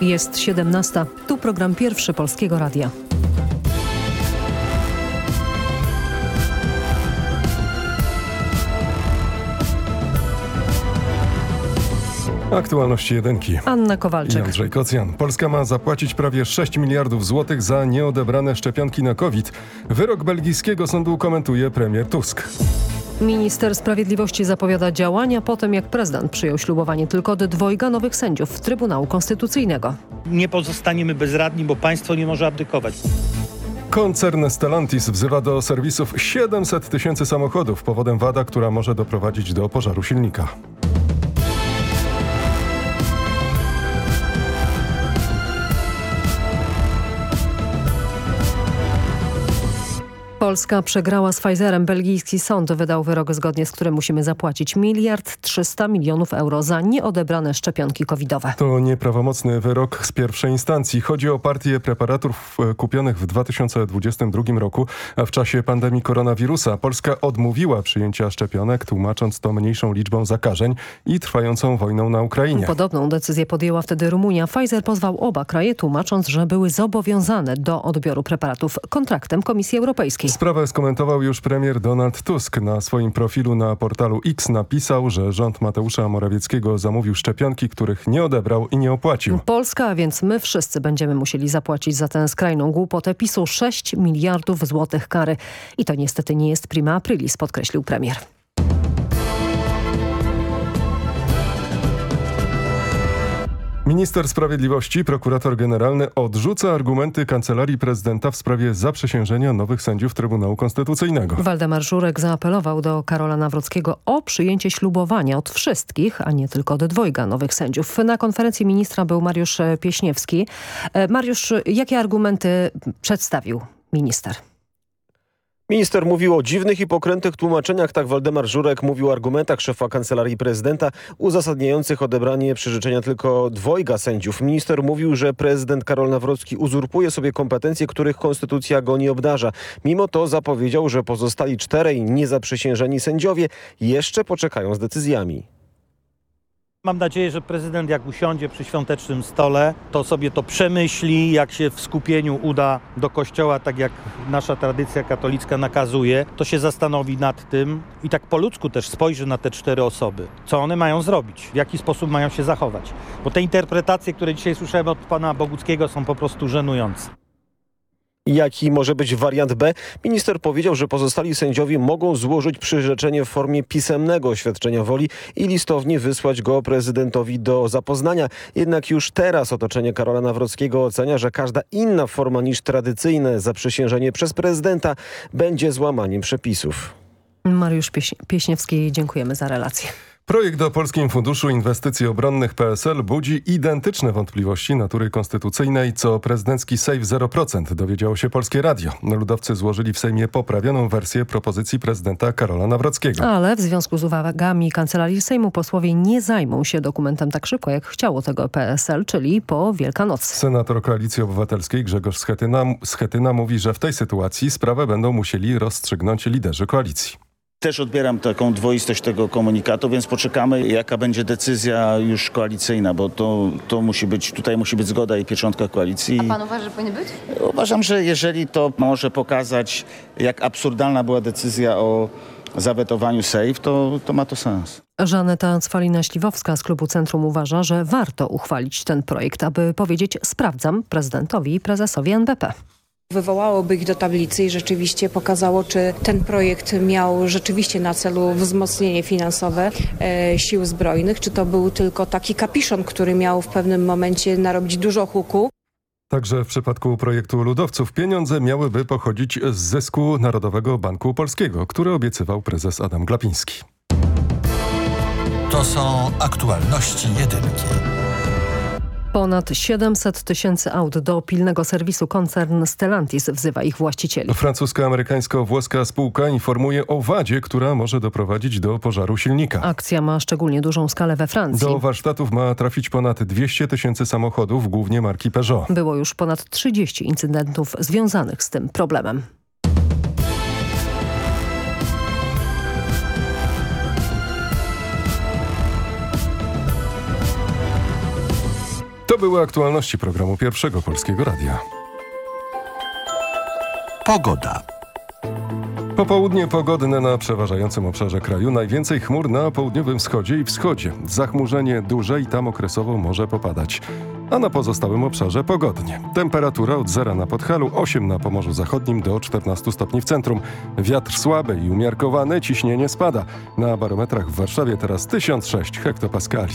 Jest 17. Tu program pierwszy Polskiego Radia. Aktualności jedynki. Anna I Kowalczyk. Andrzej Kocjan. Polska ma zapłacić prawie 6 miliardów złotych za nieodebrane szczepionki na COVID. Wyrok belgijskiego sądu komentuje premier Tusk. Minister Sprawiedliwości zapowiada działania po tym, jak prezydent przyjął ślubowanie tylko od dwojga nowych sędziów Trybunału Konstytucyjnego. Nie pozostaniemy bezradni, bo państwo nie może abdykować. Koncern Stellantis wzywa do serwisów 700 tysięcy samochodów powodem wada, która może doprowadzić do pożaru silnika. Polska przegrała z Pfizerem. Belgijski sąd wydał wyrok, zgodnie z którym musimy zapłacić miliard 300 milionów euro za nieodebrane szczepionki covidowe. To nieprawomocny wyrok z pierwszej instancji. Chodzi o partię preparatów e, kupionych w 2022 roku, a w czasie pandemii koronawirusa Polska odmówiła przyjęcia szczepionek, tłumacząc to mniejszą liczbą zakażeń i trwającą wojną na Ukrainie. Podobną decyzję podjęła wtedy Rumunia. Pfizer pozwał oba kraje, tłumacząc, że były zobowiązane do odbioru preparatów kontraktem Komisji Europejskiej. Sprawę skomentował już premier Donald Tusk. Na swoim profilu na portalu X napisał, że rząd Mateusza Morawieckiego zamówił szczepionki, których nie odebrał i nie opłacił. Polska, a więc my wszyscy będziemy musieli zapłacić za tę skrajną głupotę PiSu 6 miliardów złotych kary. I to niestety nie jest prima aprilis, podkreślił premier. Minister Sprawiedliwości, prokurator generalny odrzuca argumenty Kancelarii Prezydenta w sprawie zaprzysiężenia nowych sędziów Trybunału Konstytucyjnego. Waldemar Żurek zaapelował do Karola Nawrockiego o przyjęcie ślubowania od wszystkich, a nie tylko od dwojga nowych sędziów. Na konferencji ministra był Mariusz Pieśniewski. E, Mariusz, jakie argumenty przedstawił minister? Minister mówił o dziwnych i pokrętnych tłumaczeniach, tak Waldemar Żurek mówił o argumentach szefa Kancelarii Prezydenta uzasadniających odebranie przyrzeczenia tylko dwojga sędziów. Minister mówił, że prezydent Karol Nawrocki uzurpuje sobie kompetencje, których konstytucja go nie obdarza. Mimo to zapowiedział, że pozostali czterej niezaprzysiężeni sędziowie jeszcze poczekają z decyzjami. Mam nadzieję, że prezydent jak usiądzie przy świątecznym stole, to sobie to przemyśli, jak się w skupieniu uda do kościoła, tak jak nasza tradycja katolicka nakazuje, to się zastanowi nad tym i tak po ludzku też spojrzy na te cztery osoby. Co one mają zrobić? W jaki sposób mają się zachować? Bo te interpretacje, które dzisiaj słyszałem od pana Boguckiego są po prostu żenujące. Jaki może być wariant B? Minister powiedział, że pozostali sędziowie mogą złożyć przyrzeczenie w formie pisemnego oświadczenia woli i listownie wysłać go prezydentowi do zapoznania. Jednak już teraz otoczenie Karola Nawrockiego ocenia, że każda inna forma niż tradycyjne zaprzysiężenie przez prezydenta będzie złamaniem przepisów. Mariusz Pieś Pieśniewski, dziękujemy za relację. Projekt o Polskim Funduszu Inwestycji Obronnych PSL budzi identyczne wątpliwości natury konstytucyjnej co prezydencki Save 0%, dowiedziało się Polskie Radio. Ludowcy złożyli w Sejmie poprawioną wersję propozycji prezydenta Karola Nawrockiego. Ale w związku z uwagami Kancelarii Sejmu posłowie nie zajmą się dokumentem tak szybko, jak chciało tego PSL, czyli po Wielkanocy. Senator Koalicji Obywatelskiej Grzegorz Schetyna, Schetyna mówi, że w tej sytuacji sprawę będą musieli rozstrzygnąć liderzy koalicji. Też odbieram taką dwoistość tego komunikatu, więc poczekamy, jaka będzie decyzja już koalicyjna, bo to, to musi być, tutaj musi być zgoda i pieczątka koalicji. A pan uważa, że powinien być? Uważam, że jeżeli to może pokazać, jak absurdalna była decyzja o zawetowaniu SAFE, to, to ma to sens. Żaneta Cwalina-Śliwowska z klubu Centrum uważa, że warto uchwalić ten projekt, aby powiedzieć sprawdzam prezydentowi i prezesowi NBP. Wywołałoby ich do tablicy i rzeczywiście pokazało, czy ten projekt miał rzeczywiście na celu wzmocnienie finansowe e, sił zbrojnych, czy to był tylko taki kapiszon, który miał w pewnym momencie narobić dużo huku. Także w przypadku projektu ludowców pieniądze miałyby pochodzić z zysku Narodowego Banku Polskiego, który obiecywał prezes Adam Glapiński. To są aktualności jedynki. Ponad 700 tysięcy aut do pilnego serwisu koncern Stellantis wzywa ich właścicieli. Francusko-amerykańsko-włoska spółka informuje o wadzie, która może doprowadzić do pożaru silnika. Akcja ma szczególnie dużą skalę we Francji. Do warsztatów ma trafić ponad 200 tysięcy samochodów, głównie marki Peugeot. Było już ponad 30 incydentów związanych z tym problemem. To były aktualności programu Pierwszego Polskiego Radia. Pogoda. Popołudnie pogodne na przeważającym obszarze kraju. Najwięcej chmur na południowym wschodzie i wschodzie. Zachmurzenie duże i tam okresowo może popadać. A na pozostałym obszarze pogodnie. Temperatura od zera na Podhalu, 8 na Pomorzu Zachodnim do 14 stopni w centrum. Wiatr słaby i umiarkowany, ciśnienie spada. Na barometrach w Warszawie teraz 1006 hektopaskali.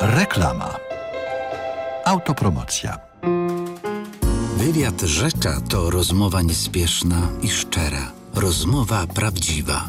Reklama. Autopromocja. Wywiad Rzecza to rozmowa niespieszna i szczera. Rozmowa prawdziwa.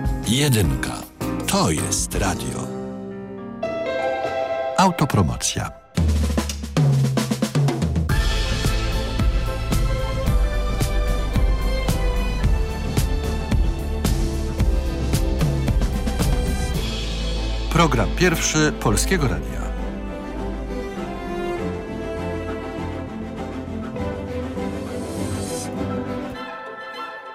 Jedynka. To jest radio. Autopromocja. Program pierwszy Polskiego Radia.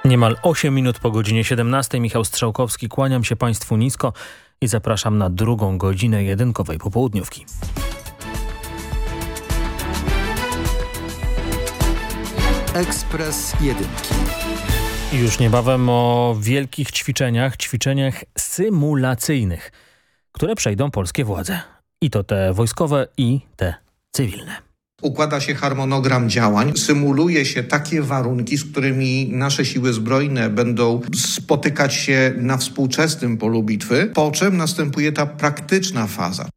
Niemal 8 minut po godzinie 17. Michał Strzałkowski, kłaniam się Państwu nisko i zapraszam na drugą godzinę jedynkowej popołudniówki. Ekspres Jedynki. Już niebawem o wielkich ćwiczeniach, ćwiczeniach symulacyjnych, które przejdą polskie władze. I to te wojskowe i te cywilne. Układa się harmonogram działań, symuluje się takie warunki, z którymi nasze siły zbrojne będą spotykać się na współczesnym polu bitwy, po czym następuje ta praktyczna faza.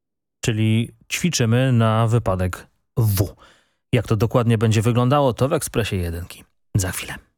Czyli ćwiczymy na wypadek W. Jak to dokładnie będzie wyglądało, to w Ekspresie Jedynki. Za chwilę.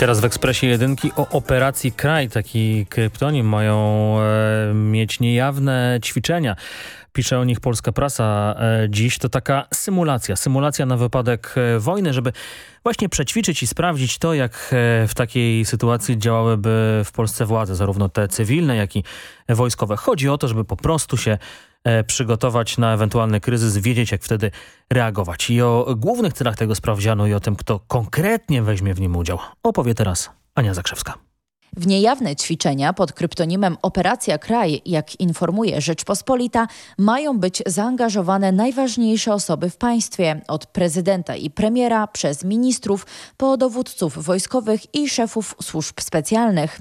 Teraz w Ekspresie Jedynki o operacji Kraj. Taki kryptonim mają e, mieć niejawne ćwiczenia. Pisze o nich polska prasa e, dziś. To taka symulacja. Symulacja na wypadek e, wojny, żeby właśnie przećwiczyć i sprawdzić to, jak e, w takiej sytuacji działałyby w Polsce władze, zarówno te cywilne, jak i wojskowe. Chodzi o to, żeby po prostu się przygotować na ewentualny kryzys, wiedzieć jak wtedy reagować. I o głównych celach tego sprawdzianu i o tym, kto konkretnie weźmie w nim udział, opowie teraz Ania Zakrzewska. W niejawne ćwiczenia pod kryptonimem Operacja Kraj, jak informuje Rzeczpospolita, mają być zaangażowane najważniejsze osoby w państwie, od prezydenta i premiera, przez ministrów, po dowódców wojskowych i szefów służb specjalnych.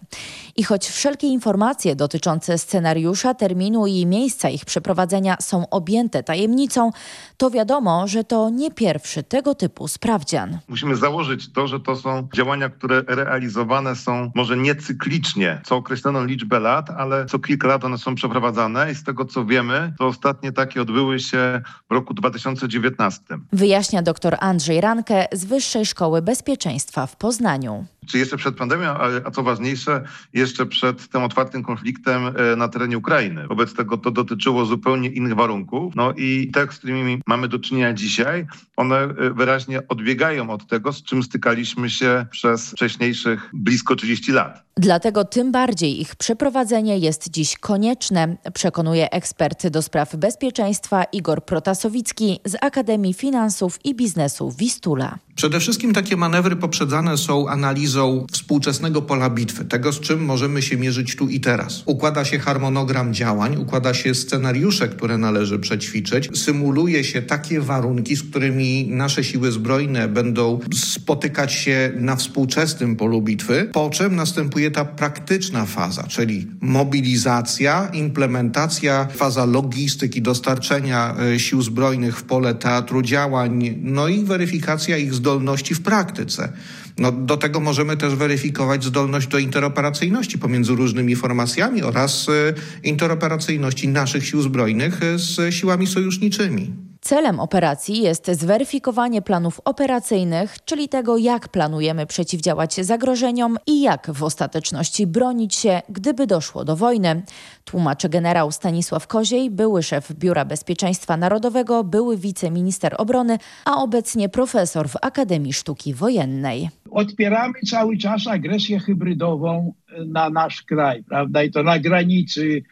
I choć wszelkie informacje dotyczące scenariusza, terminu i miejsca ich przeprowadzenia są objęte tajemnicą, to wiadomo, że to nie pierwszy tego typu sprawdzian. Musimy założyć to, że to są działania, które realizowane są może nie cyklicznie, co określoną liczbę lat, ale co kilka lat one są przeprowadzane i z tego co wiemy, to ostatnie takie odbyły się w roku 2019. Wyjaśnia dr Andrzej Rankę z Wyższej Szkoły Bezpieczeństwa w Poznaniu. Czy jeszcze przed pandemią, a, a co ważniejsze, jeszcze przed tym otwartym konfliktem e, na terenie Ukrainy. Wobec tego to dotyczyło zupełnie innych warunków. No i te, z którymi mamy do czynienia dzisiaj, one e, wyraźnie odbiegają od tego, z czym stykaliśmy się przez wcześniejszych blisko 30 lat. Dlatego tym bardziej ich przeprowadzenie jest dziś konieczne, przekonuje ekspert do spraw bezpieczeństwa Igor Protasowicki z Akademii Finansów i Biznesu Wistula. Przede wszystkim takie manewry poprzedzane są analizą współczesnego pola bitwy, tego z czym możemy się mierzyć tu i teraz. Układa się harmonogram działań, układa się scenariusze, które należy przećwiczyć, symuluje się takie warunki, z którymi nasze siły zbrojne będą spotykać się na współczesnym polu bitwy, po czym następuje ta praktyczna faza, czyli mobilizacja, implementacja, faza logistyki, dostarczenia e, sił zbrojnych w pole teatru działań, no i weryfikacja ich zdolności w praktyce. No, do tego możemy też weryfikować zdolność do interoperacyjności pomiędzy różnymi formacjami oraz y, interoperacyjności naszych sił zbrojnych y, z siłami sojuszniczymi. Celem operacji jest zweryfikowanie planów operacyjnych, czyli tego, jak planujemy przeciwdziałać zagrożeniom i jak w ostateczności bronić się, gdyby doszło do wojny. Tłumaczy generał Stanisław Koziej, były szef Biura Bezpieczeństwa Narodowego, były wiceminister obrony, a obecnie profesor w Akademii Sztuki Wojennej. Odpieramy cały czas agresję hybrydową na nasz kraj, prawda? I to na granicy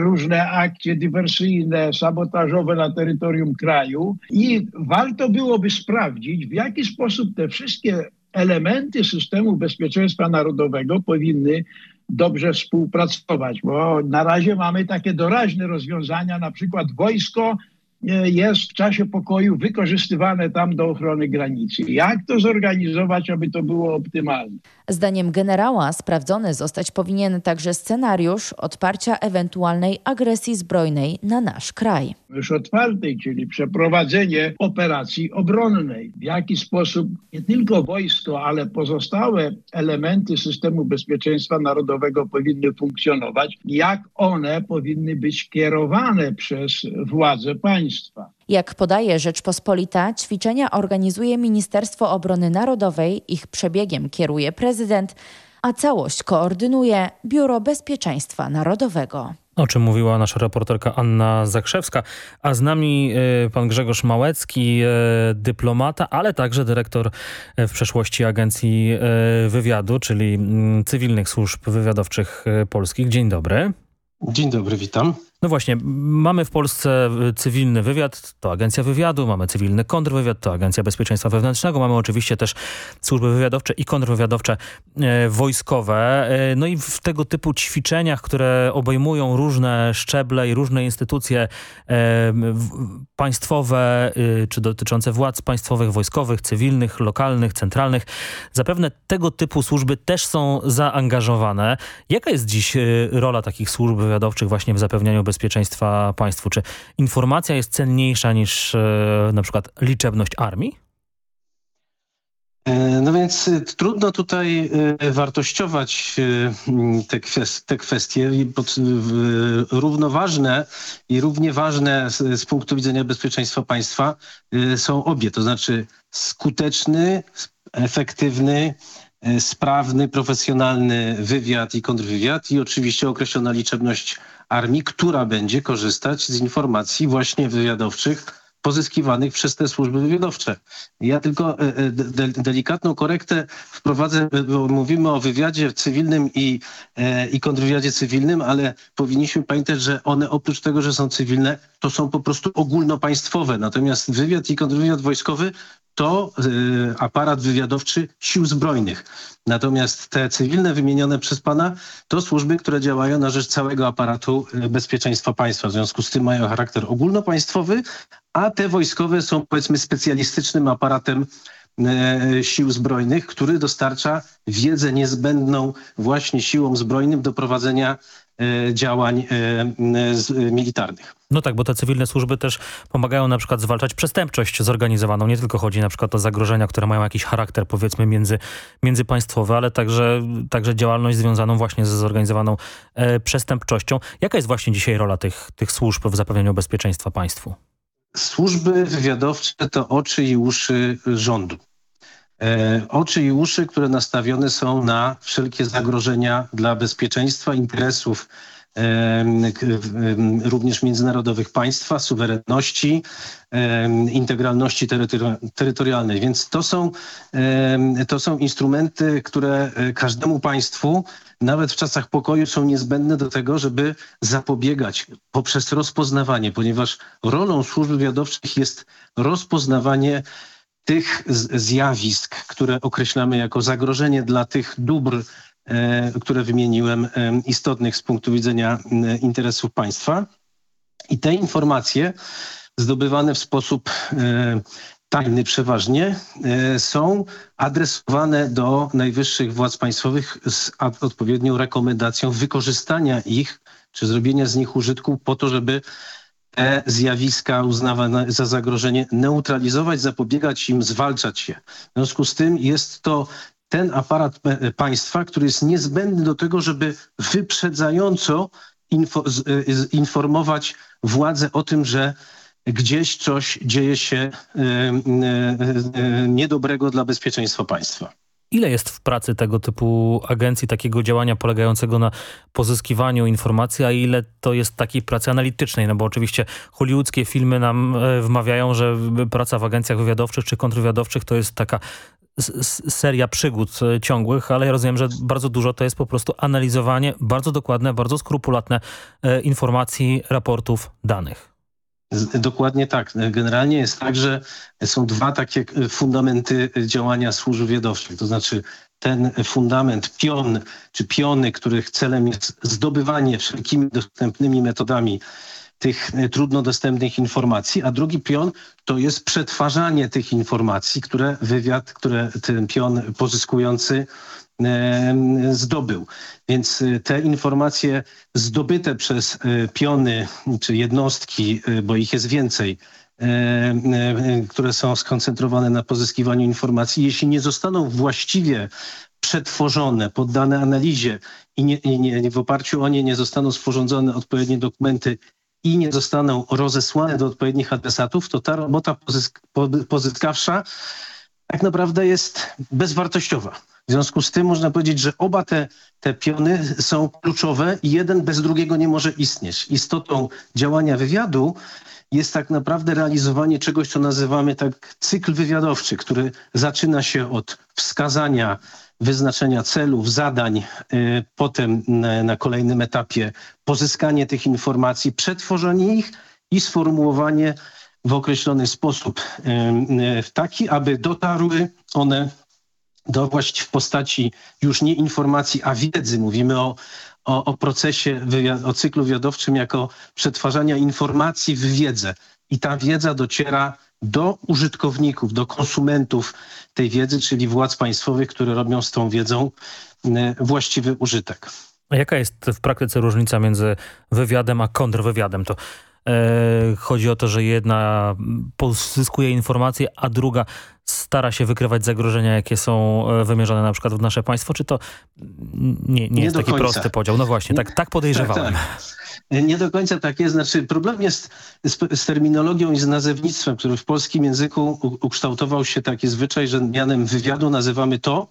różne akcje dywersyjne, sabotażowe na terytorium kraju i warto byłoby sprawdzić, w jaki sposób te wszystkie elementy systemu bezpieczeństwa narodowego powinny dobrze współpracować, bo na razie mamy takie doraźne rozwiązania, na przykład wojsko jest w czasie pokoju wykorzystywane tam do ochrony granicy. Jak to zorganizować, aby to było optymalne? Zdaniem generała sprawdzony zostać powinien także scenariusz odparcia ewentualnej agresji zbrojnej na nasz kraj. Już otwartej, czyli przeprowadzenie operacji obronnej. W jaki sposób nie tylko wojsko, ale pozostałe elementy systemu bezpieczeństwa narodowego powinny funkcjonować, jak one powinny być kierowane przez władze państwa. Jak podaje Rzeczpospolita, ćwiczenia organizuje Ministerstwo Obrony Narodowej, ich przebiegiem kieruje prezydent, a całość koordynuje Biuro Bezpieczeństwa Narodowego. O czym mówiła nasza reporterka Anna Zakrzewska, a z nami y, pan Grzegorz Małecki, y, dyplomata, ale także dyrektor y, w przeszłości Agencji Wywiadu, czyli mm, Cywilnych Służb Wywiadowczych Polskich. Dzień dobry. Dzień dobry, witam. No właśnie, mamy w Polsce cywilny wywiad, to agencja wywiadu, mamy cywilny kontrwywiad, to agencja bezpieczeństwa wewnętrznego, mamy oczywiście też służby wywiadowcze i kontrwywiadowcze e, wojskowe. E, no i w tego typu ćwiczeniach, które obejmują różne szczeble i różne instytucje e, w, państwowe, e, czy dotyczące władz państwowych, wojskowych, cywilnych, lokalnych, centralnych, zapewne tego typu służby też są zaangażowane. Jaka jest dziś e, rola takich służb wywiadowczych właśnie w zapewnianiu bezpieczeństwa bezpieczeństwa państwu. Czy informacja jest cenniejsza niż e, na przykład liczebność armii? No więc trudno tutaj wartościować te, kwest te kwestie. Równoważne i równie ważne z, z punktu widzenia bezpieczeństwa państwa są obie. To znaczy skuteczny, efektywny e, sprawny, profesjonalny wywiad i kontrwywiad i oczywiście określona liczebność armii, która będzie korzystać z informacji właśnie wywiadowczych pozyskiwanych przez te służby wywiadowcze. Ja tylko e, e, de, delikatną korektę wprowadzę, bo mówimy o wywiadzie cywilnym i, e, i kontrwywiadzie cywilnym, ale powinniśmy pamiętać, że one oprócz tego, że są cywilne, to są po prostu ogólnopaństwowe. Natomiast wywiad i kontrwywiad wojskowy to y, aparat wywiadowczy sił zbrojnych. Natomiast te cywilne wymienione przez pana to służby, które działają na rzecz całego aparatu y, bezpieczeństwa państwa. W związku z tym mają charakter ogólnopaństwowy, a te wojskowe są powiedzmy specjalistycznym aparatem y, sił zbrojnych, który dostarcza wiedzę niezbędną właśnie siłom zbrojnym do prowadzenia działań y, militarnych. No tak, bo te cywilne służby też pomagają na przykład zwalczać przestępczość zorganizowaną. Nie tylko chodzi na przykład o zagrożenia, które mają jakiś charakter powiedzmy między, międzypaństwowy, ale także, także działalność związaną właśnie ze zorganizowaną e, przestępczością. Jaka jest właśnie dzisiaj rola tych, tych służb w zapewnieniu bezpieczeństwa państwu? Służby wywiadowcze to oczy i uszy rządu. E, oczy i uszy, które nastawione są na wszelkie zagrożenia dla bezpieczeństwa, interesów również międzynarodowych państwa, suwerenności, integralności terytorialnej. Więc to są, to są instrumenty, które e, każdemu państwu nawet w czasach pokoju są niezbędne do tego, żeby zapobiegać poprzez rozpoznawanie, ponieważ rolą służb wywiadowczych jest rozpoznawanie tych zjawisk, które określamy jako zagrożenie dla tych dóbr, e, które wymieniłem, e, istotnych z punktu widzenia e, interesów państwa. I te informacje zdobywane w sposób tajny przeważnie, są adresowane do najwyższych władz państwowych z odpowiednią rekomendacją wykorzystania ich, czy zrobienia z nich użytku po to, żeby te zjawiska uznawane za zagrożenie neutralizować, zapobiegać im, zwalczać je. W związku z tym jest to ten aparat państwa, który jest niezbędny do tego, żeby wyprzedzająco info, informować władzę o tym, że gdzieś coś dzieje się y, niedobrego dla bezpieczeństwa państwa. Ile jest w pracy tego typu agencji, takiego działania polegającego na pozyskiwaniu informacji, a ile to jest takiej pracy analitycznej? No bo oczywiście hollywoodzkie filmy nam e, wmawiają, że praca w agencjach wywiadowczych czy kontrwywiadowczych to jest taka seria przygód e, ciągłych, ale ja rozumiem, że bardzo dużo to jest po prostu analizowanie bardzo dokładne, bardzo skrupulatne e, informacji, raportów, danych. Dokładnie tak. Generalnie jest tak, że są dwa takie fundamenty działania służb wywiadowczych. To znaczy ten fundament, pion czy piony, których celem jest zdobywanie wszelkimi dostępnymi metodami tych trudno dostępnych informacji, a drugi pion to jest przetwarzanie tych informacji, które wywiad, które ten pion pozyskujący zdobył. Więc y, te informacje zdobyte przez y, piony czy jednostki, y, bo ich jest więcej, które są skoncentrowane na pozyskiwaniu informacji, jeśli nie zostaną właściwie przetworzone, poddane analizie i nie, nie, w oparciu o nie nie zostaną sporządzone odpowiednie dokumenty i nie zostaną rozesłane do odpowiednich adresatów, to ta robota pozysk pozyskawcza tak naprawdę jest bezwartościowa. W związku z tym można powiedzieć, że oba te, te piony są kluczowe i jeden bez drugiego nie może istnieć. Istotą działania wywiadu jest tak naprawdę realizowanie czegoś, co nazywamy tak cykl wywiadowczy, który zaczyna się od wskazania, wyznaczenia celów, zadań, y, potem na, na kolejnym etapie pozyskanie tych informacji, przetworzenie ich i sformułowanie w określony sposób, y, y, taki, aby dotarły one do w postaci już nie informacji, a wiedzy. Mówimy o, o, o procesie, o cyklu wywiadowczym jako przetwarzania informacji w wiedzę. I ta wiedza dociera do użytkowników, do konsumentów tej wiedzy, czyli władz państwowych, które robią z tą wiedzą właściwy użytek. A jaka jest w praktyce różnica między wywiadem a kontrwywiadem? To chodzi o to, że jedna pozyskuje informacje, a druga stara się wykrywać zagrożenia, jakie są e, wymierzone na przykład w nasze państwo, czy to nie, nie, nie jest taki końca. prosty podział? No właśnie, tak, tak podejrzewałem. Tak, tak. Nie do końca tak jest. Znaczy, problem jest z, z, terminologią i z nazewnictwem, który w polskim języku ukształtował się taki zwyczaj, że mianem wywiadu nazywamy to,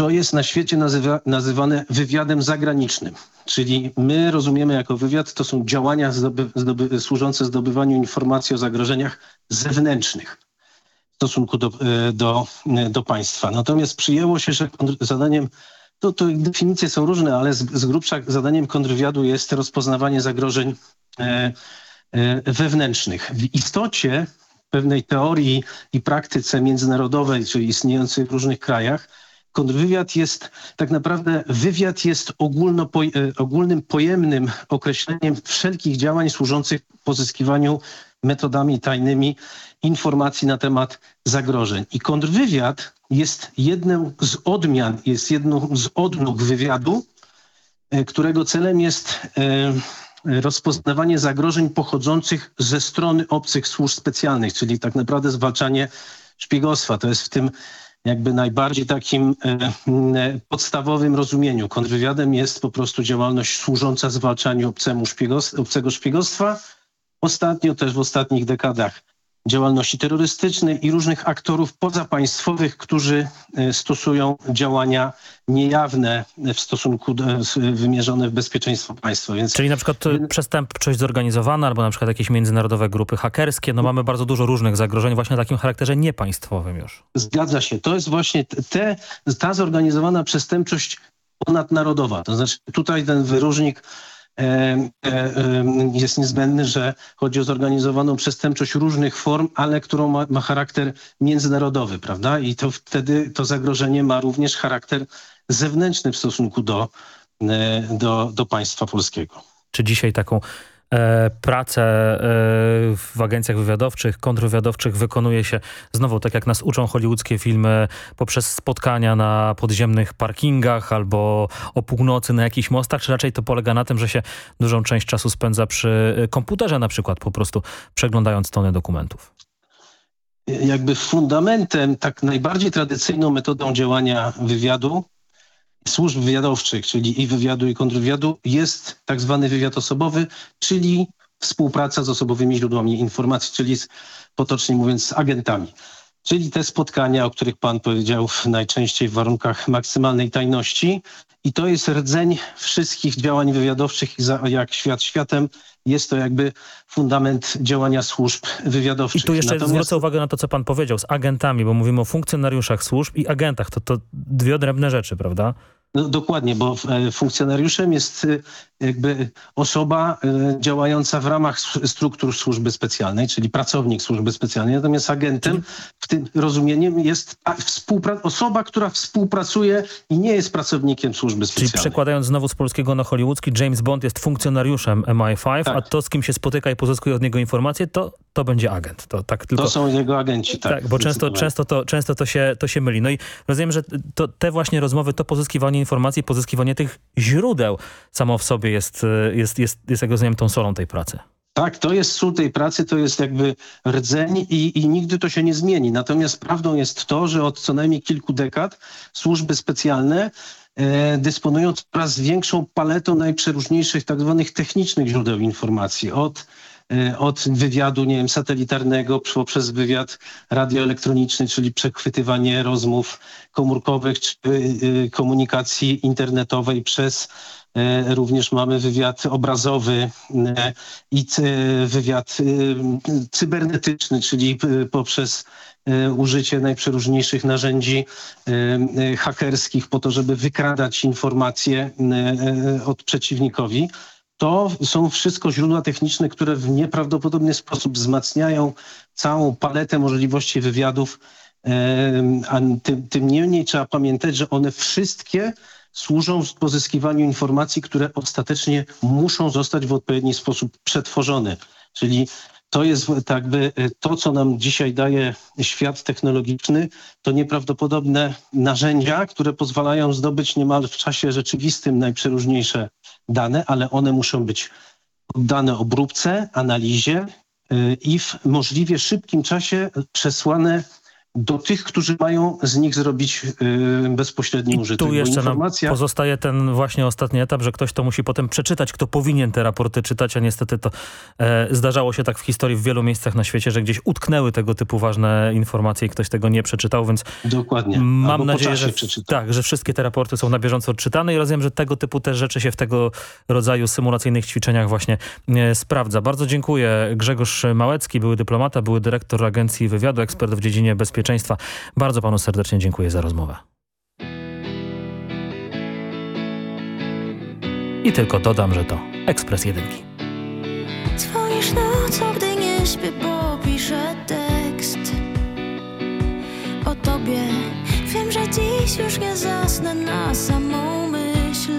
to jest na świecie nazywa, nazywane wywiadem zagranicznym. Czyli my rozumiemy jako wywiad, to są działania zdoby, zdoby, służące zdobywaniu informacji o zagrożeniach zewnętrznych w stosunku do, e, do, do państwa. Natomiast przyjęło się, że zadaniem, to, to definicje są różne, ale z, z grubsza zadaniem kontrwywiadu jest rozpoznawanie zagrożeń e, e, wewnętrznych. W istocie pewnej teorii i praktyce międzynarodowej, czyli istniejącej w różnych krajach, kontrwywiad jest tak naprawdę, wywiad jest ogólno, ogólnym pojemnym określeniem wszelkich działań służących pozyskiwaniu metodami tajnymi informacji na temat zagrożeń. I kontrwywiad jest jedną z odmian, jest jedną z odnóg wywiadu, którego celem jest rozpoznawanie zagrożeń pochodzących ze strony obcych służb specjalnych, czyli tak naprawdę zwalczanie szpiegostwa. To jest w tym jakby najbardziej takim e, podstawowym rozumieniu. Kontrwywiadem jest po prostu działalność służąca zwalczaniu obcemu szpiegostw, obcego szpiegostwa. Ostatnio też w ostatnich dekadach działalności terrorystycznej i różnych aktorów pozapaństwowych, którzy e, stosują działania niejawne w stosunku do, wymierzone w bezpieczeństwo państwa. Więc... Czyli na przykład e, przestępczość zorganizowana albo na przykład jakieś międzynarodowe grupy hakerskie. No mamy bardzo dużo różnych zagrożeń właśnie o takim charakterze niepaństwowym już. Zgadza się. To jest właśnie te, ta zorganizowana przestępczość ponadnarodowa. To znaczy tutaj ten wyróżnik jest niezbędny, że chodzi o zorganizowaną przestępczość różnych form, ale którą ma, ma, charakter międzynarodowy, prawda? I to wtedy to zagrożenie ma również charakter zewnętrzny w stosunku do, do, do państwa polskiego. Czy dzisiaj taką e, pracę e, w agencjach wywiadowczych, kontrwywiadowczych wykonuje się znowu, tak jak nas uczą hollywoodzkie filmy, poprzez spotkania na podziemnych parkingach albo o północy na jakichś mostach, czy raczej to polega na tym, że się dużą część czasu spędza przy e, komputerze na przykład, po prostu przeglądając tony dokumentów? Jakby fundamentem, tak najbardziej tradycyjną metodą działania wywiadu służb wywiadowczych, czyli i wywiadu, i kontrwywiadu, jest tak zwany wywiad osobowy, czyli współpraca z osobowymi źródłami informacji, czyli z, potocznie mówiąc z agentami. Czyli te spotkania, o których pan powiedział, najczęściej w warunkach maksymalnej tajności. I to jest rdzeń wszystkich działań wywiadowczych jak świat światem jest to jakby fundament działania służb wywiadowczych. I tu jeszcze Natomiast... zwrócę uwagę na to, co pan powiedział z agentami, bo mówimy o funkcjonariuszach służb i agentach. To, to dwie odrębne rzeczy, prawda? No, dokładnie, bo funkcjonariuszem jest jakby osoba działająca w ramach struktur służby specjalnej, czyli pracownik służby specjalnej. Natomiast agentem w tym rozumieniem jest osoba, która współpracuje i nie jest pracownikiem służby specjalnej. Czyli przekładając znowu z polskiego na hollywoodzki, James Bond jest funkcjonariuszem MI5, tak. a to z kim się spotyka i pozyskuje od niego informacje, to, to będzie agent. To, tak tylko... to są jego agenci, tak. Tak, bo często, często, to, często to, się, to się myli. No i rozumiem, że to, te właśnie rozmowy, to pozyskiwanie informacji, pozyskiwanie tych źródeł samo w sobie jest, jest, jest, jest jak rozumiem, tą solą tej pracy. Tak, to jest sól tej pracy, to jest jakby rdzeń i, i nigdy to się nie zmieni. Natomiast prawdą jest to, że od co najmniej kilku dekad służby specjalne e, dysponują coraz większą paletą najprzeróżniejszych tak zwanych technicznych źródeł informacji. Od od wywiadu, nie wiem, satelitarnego poprzez wywiad radioelektroniczny, czyli przechwytywanie rozmów komórkowych czy komunikacji internetowej. Przez Również mamy wywiad obrazowy i wywiad cybernetyczny, czyli poprzez użycie najprzeróżniejszych narzędzi hakerskich po to, żeby wykradać informacje od przeciwnikowi to są wszystko źródła techniczne, które w nieprawdopodobny sposób wzmacniają całą paletę możliwości wywiadów. A tym, tym niemniej trzeba pamiętać, że one wszystkie służą w pozyskiwaniu informacji, które ostatecznie muszą zostać w odpowiedni sposób przetworzone. Czyli to jest tak by to, co nam dzisiaj daje świat technologiczny, to nieprawdopodobne narzędzia, które pozwalają zdobyć niemal w czasie rzeczywistym najprzeróżniejsze dane, ale one muszą być poddane obróbce, analizie i w możliwie szybkim czasie przesłane do tych, którzy mają z nich zrobić y, bezpośredni użytek. Tu jeszcze informacja... nam pozostaje ten właśnie ostatni etap, że ktoś to musi potem przeczytać, kto powinien te raporty czytać, a niestety to e, zdarzało się tak w historii w wielu miejscach na świecie, że gdzieś utknęły tego typu ważne informacje i ktoś tego nie przeczytał, więc Dokładnie. mam Albo nadzieję, że, tak, że wszystkie te raporty są na bieżąco odczytane i rozumiem, że tego typu też rzeczy się w tego rodzaju symulacyjnych ćwiczeniach właśnie e, sprawdza. Bardzo dziękuję. Grzegorz Małecki, były dyplomata, były dyrektor Agencji Wywiadu, ekspert w dziedzinie bezpieczeństwa. Bardzo panu serdecznie dziękuję za rozmowę. I tylko dodam, że to Ekspres Jedynki. Dzwonisz nocą, gdy nie śpię, bo piszę tekst o tobie. Wiem, że dziś już nie zasnę na samą myśl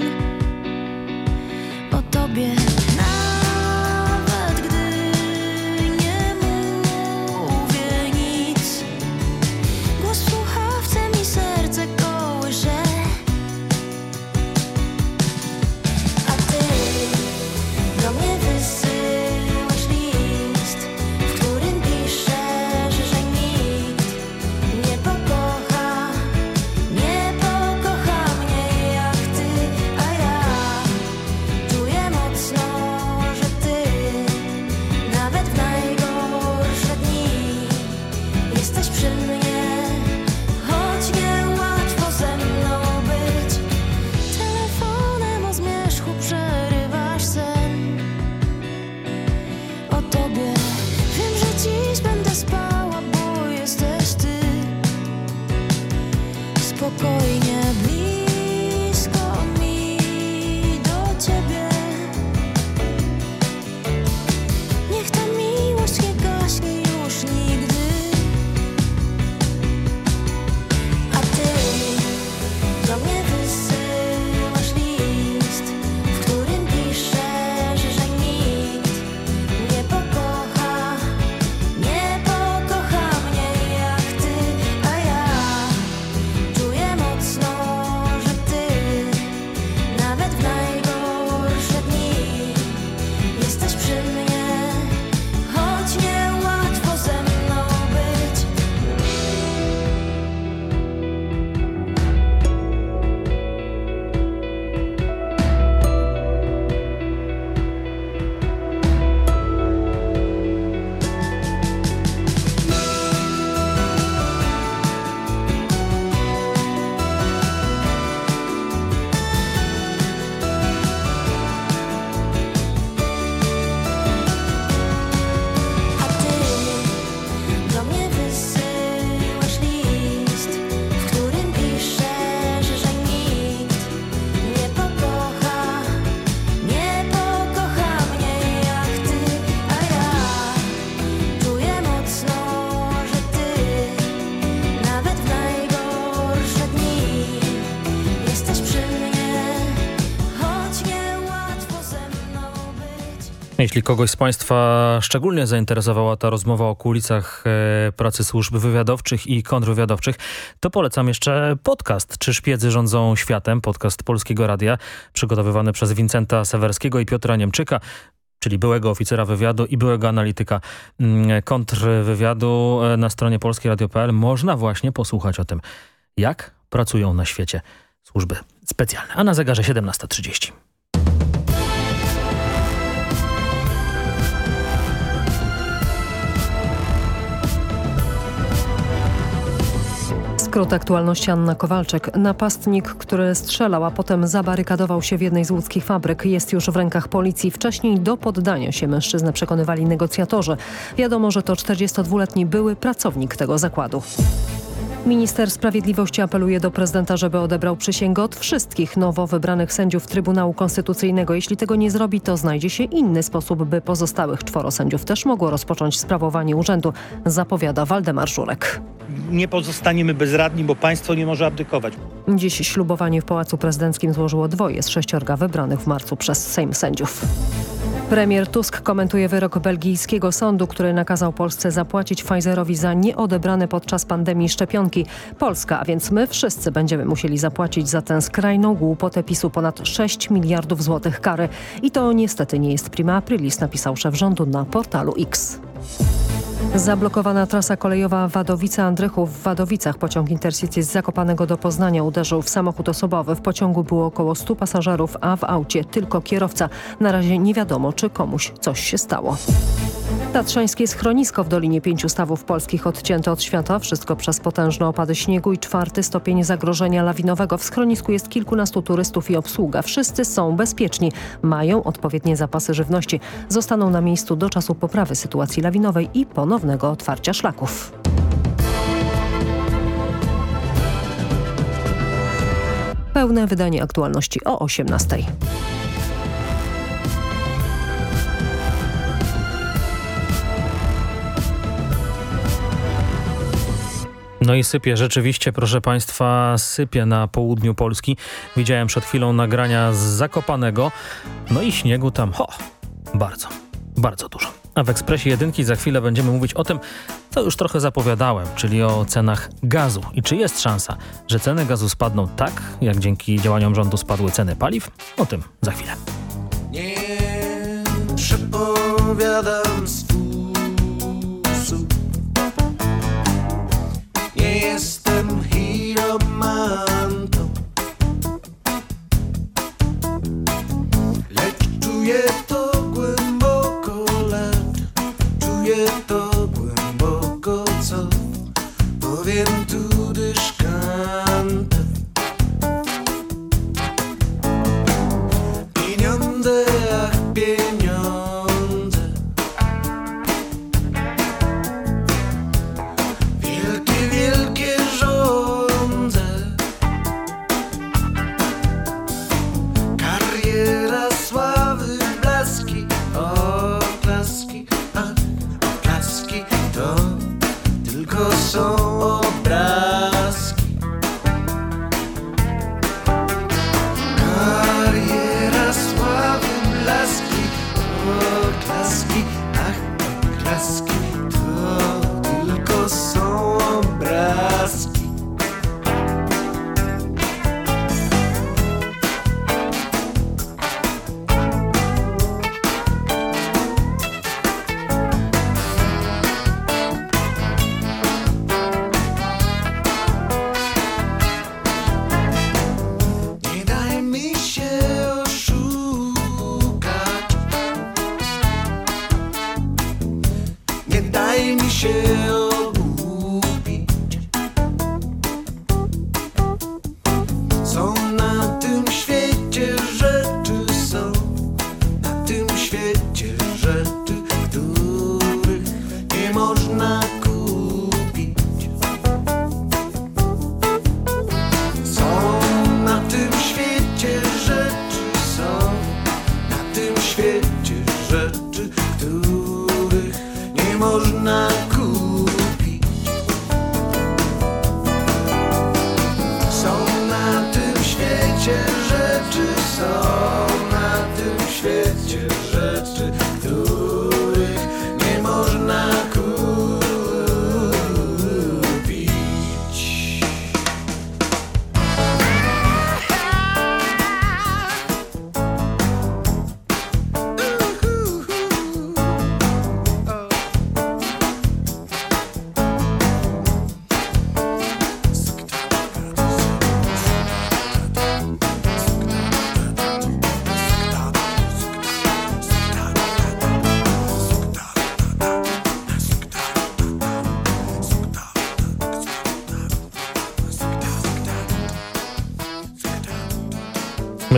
być. Jeśli kogoś z Państwa szczególnie zainteresowała ta rozmowa o kulisach e, pracy służb wywiadowczych i kontrwywiadowczych, to polecam jeszcze podcast Czy szpiedzy rządzą światem? Podcast Polskiego Radia, przygotowywany przez Wincenta Sewerskiego i Piotra Niemczyka czyli byłego oficera wywiadu i byłego analityka mm, kontrwywiadu e, na stronie polskieradio.pl można właśnie posłuchać o tym, jak pracują na świecie służby specjalne. A na zegarze 17.30. Skrót aktualności Anna Kowalczyk. Napastnik, który strzelał, a potem zabarykadował się w jednej z łódzkich fabryk jest już w rękach policji. Wcześniej do poddania się mężczyznę przekonywali negocjatorzy. Wiadomo, że to 42-letni były pracownik tego zakładu. Minister Sprawiedliwości apeluje do prezydenta, żeby odebrał przysięgę od wszystkich nowo wybranych sędziów Trybunału Konstytucyjnego. Jeśli tego nie zrobi, to znajdzie się inny sposób, by pozostałych czworo sędziów też mogło rozpocząć sprawowanie urzędu, zapowiada Waldemar Żurek. Nie pozostaniemy bezradni, bo państwo nie może abdykować. Dziś ślubowanie w Pałacu Prezydenckim złożyło dwoje z sześciorga wybranych w marcu przez Sejm Sędziów. Premier Tusk komentuje wyrok belgijskiego sądu, który nakazał Polsce zapłacić Pfizerowi za nieodebrane podczas pandemii szczepionki. Polska, a więc my wszyscy będziemy musieli zapłacić za tę skrajną głupotę PiSu ponad 6 miliardów złotych kary. I to niestety nie jest prima aprilis, napisał szef rządu na portalu X. Zablokowana trasa kolejowa Wadowice-Andrychów w Wadowicach. Pociąg Intercity z Zakopanego do Poznania uderzył w samochód osobowy. W pociągu było około 100 pasażerów, a w aucie tylko kierowca. Na razie nie wiadomo, czy komuś coś się stało. Tatrzańskie schronisko w Dolinie Pięciu Stawów Polskich odcięte od świata. Wszystko przez potężne opady śniegu i czwarty stopień zagrożenia lawinowego. W schronisku jest kilkunastu turystów i obsługa. Wszyscy są bezpieczni. Mają odpowiednie zapasy żywności. Zostaną na miejscu do czasu poprawy sytuacji lawinowej i ponownego otwarcia szlaków. Pełne wydanie aktualności o 18. No i sypie, rzeczywiście, proszę Państwa, sypie na południu Polski. Widziałem przed chwilą nagrania z Zakopanego. No i śniegu tam, ho, bardzo, bardzo dużo. A w Ekspresie Jedynki za chwilę będziemy mówić o tym, co już trochę zapowiadałem, czyli o cenach gazu. I czy jest szansa, że ceny gazu spadną tak, jak dzięki działaniom rządu spadły ceny paliw? O tym za chwilę. Nie przepowiadam Nie jestem hiromantą. Lecz czuję to głęboko lat. Czuję to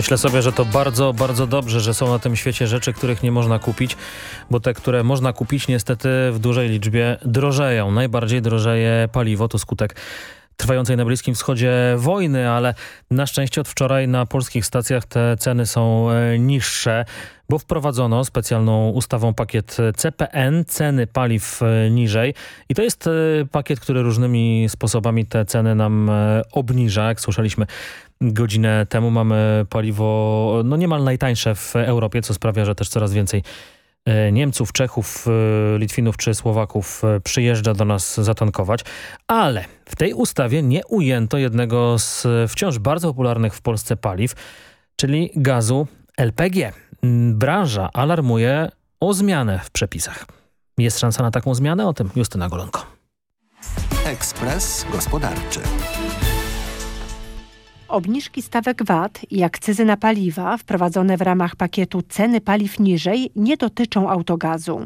Myślę sobie, że to bardzo, bardzo dobrze, że są na tym świecie rzeczy, których nie można kupić, bo te, które można kupić niestety w dużej liczbie drożeją. Najbardziej drożeje paliwo, to skutek trwającej na Bliskim Wschodzie wojny, ale na szczęście od wczoraj na polskich stacjach te ceny są e, niższe, bo wprowadzono specjalną ustawą pakiet CPN, ceny paliw e, niżej i to jest e, pakiet, który różnymi sposobami te ceny nam obniża. Jak słyszeliśmy godzinę temu mamy paliwo no niemal najtańsze w Europie, co sprawia, że też coraz więcej Niemców, Czechów, e, Litwinów czy Słowaków e, przyjeżdża do nas zatankować, ale w tej ustawie nie ujęto jednego z wciąż bardzo popularnych w Polsce paliw, czyli gazu LPG. Mm, Branża alarmuje o zmianę w przepisach. Jest szansa na taką zmianę? O tym Justyna Golonko. Ekspres Gospodarczy. Obniżki stawek VAT i akcyzy na paliwa wprowadzone w ramach pakietu ceny paliw niżej nie dotyczą autogazu.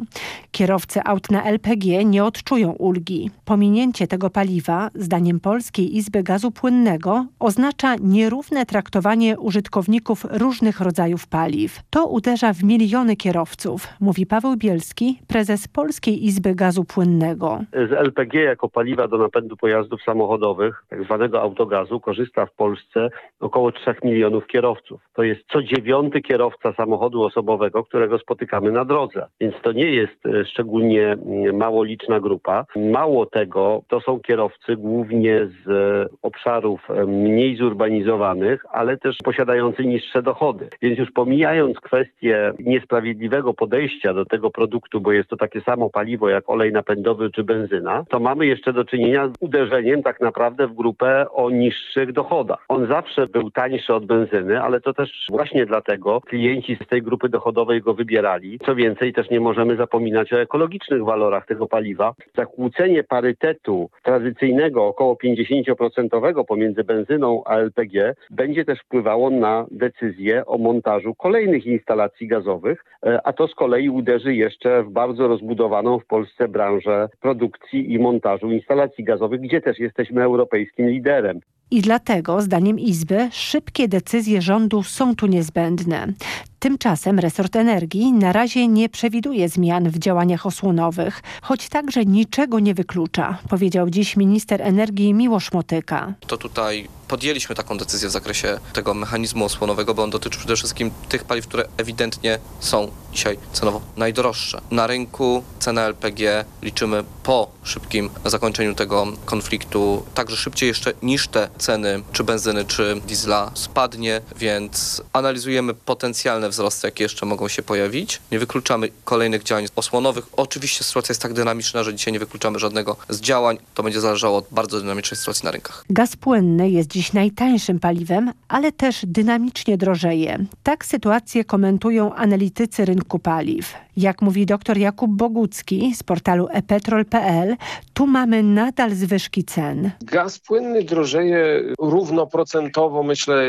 Kierowcy aut na LPG nie odczują ulgi. Pominięcie tego paliwa, zdaniem Polskiej Izby Gazu Płynnego, oznacza nierówne traktowanie użytkowników różnych rodzajów paliw. To uderza w miliony kierowców, mówi Paweł Bielski, prezes Polskiej Izby Gazu Płynnego. Z LPG jako paliwa do napędu pojazdów samochodowych, tak zwanego autogazu, korzysta w Polsce około 3 milionów kierowców. To jest co dziewiąty kierowca samochodu osobowego, którego spotykamy na drodze. Więc to nie jest e, szczególnie mm, mało liczna grupa. Mało tego, to są kierowcy głównie z e, obszarów e, mniej zurbanizowanych, ale też posiadający niższe dochody. Więc już pomijając kwestię niesprawiedliwego podejścia do tego produktu, bo jest to takie samo paliwo jak olej napędowy czy benzyna, to mamy jeszcze do czynienia z uderzeniem tak naprawdę w grupę o niższych dochodach. On zawsze był tańszy od benzyny, ale to też właśnie dlatego klienci z tej grupy dochodowej go wybierali. Co więcej, też nie możemy zapominać o ekologicznych walorach tego paliwa. Zakłócenie parytetu tradycyjnego około 50% pomiędzy benzyną a LPG będzie też wpływało na decyzję o montażu kolejnych instalacji gazowych, e, a to z kolei uderzy jeszcze w bardzo rozbudowaną w Polsce branżę produkcji i montażu instalacji gazowych, gdzie też jesteśmy europejskim liderem. I dlatego, zdaniem Izby, szybkie decyzje rządu są tu niezbędne. Tymczasem resort energii na razie nie przewiduje zmian w działaniach osłonowych, choć także niczego nie wyklucza, powiedział dziś minister energii Miłosz Motyka. To tutaj podjęliśmy taką decyzję w zakresie tego mechanizmu osłonowego, bo on dotyczy przede wszystkim tych paliw, które ewidentnie są dzisiaj cenowo najdroższe. Na rynku cena LPG liczymy po szybkim zakończeniu tego konfliktu, także szybciej jeszcze niż te ceny czy benzyny, czy diesla spadnie, więc analizujemy potencjalne wzrosty, jakie jeszcze mogą się pojawić. Nie wykluczamy kolejnych działań osłonowych. Oczywiście sytuacja jest tak dynamiczna, że dzisiaj nie wykluczamy żadnego z działań. To będzie zależało od bardzo dynamicznej sytuacji na rynkach. Gaz płynny jest dziś najtańszym paliwem, ale też dynamicznie drożeje. Tak sytuację komentują analitycy rynku paliw. Jak mówi dr Jakub Bogucki z portalu epetrol.pl, tu mamy nadal zwyżki cen. Gaz płynny drożeje równoprocentowo, myślę,